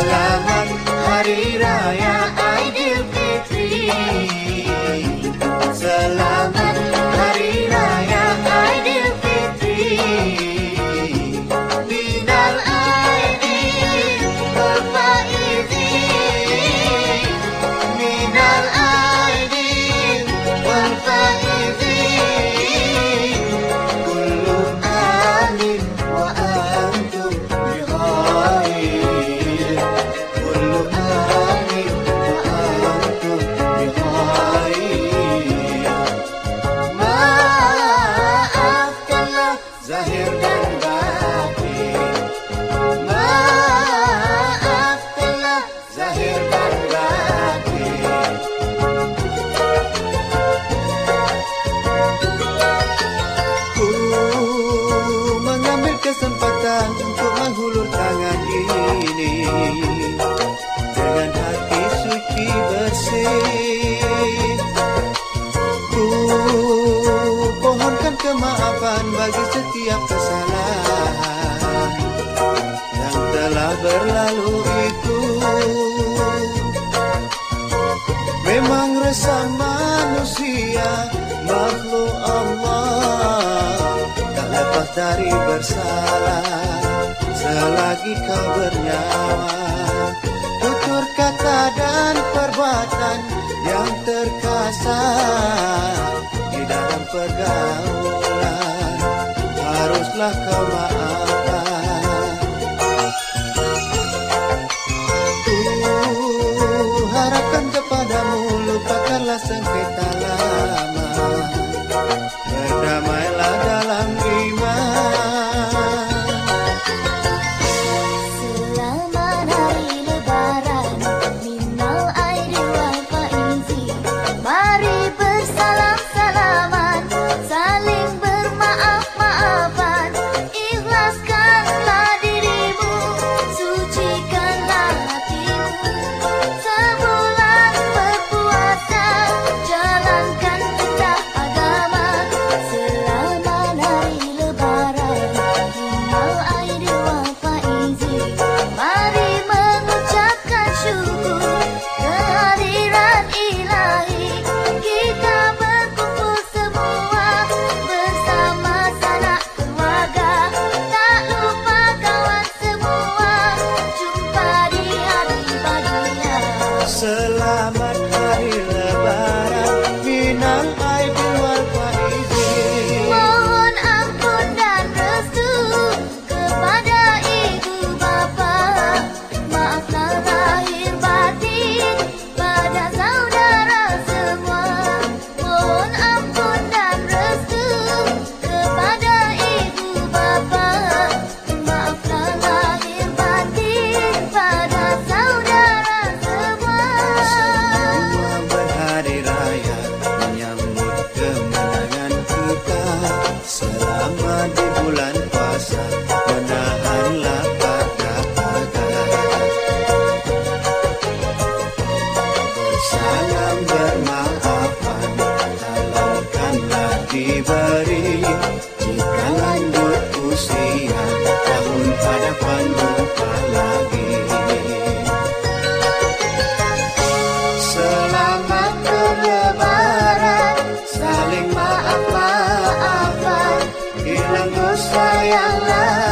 Selamat Hari Raya. hear setiap kesalahan yang telah berlalu itu. Memang resah manusia makhluk Allah tak lepas dari bersalah. Selagi kau bernyawa tutur kata dan perbuatan yang terkasar di dalam pergaulan. la cama. pasar. Musa yalan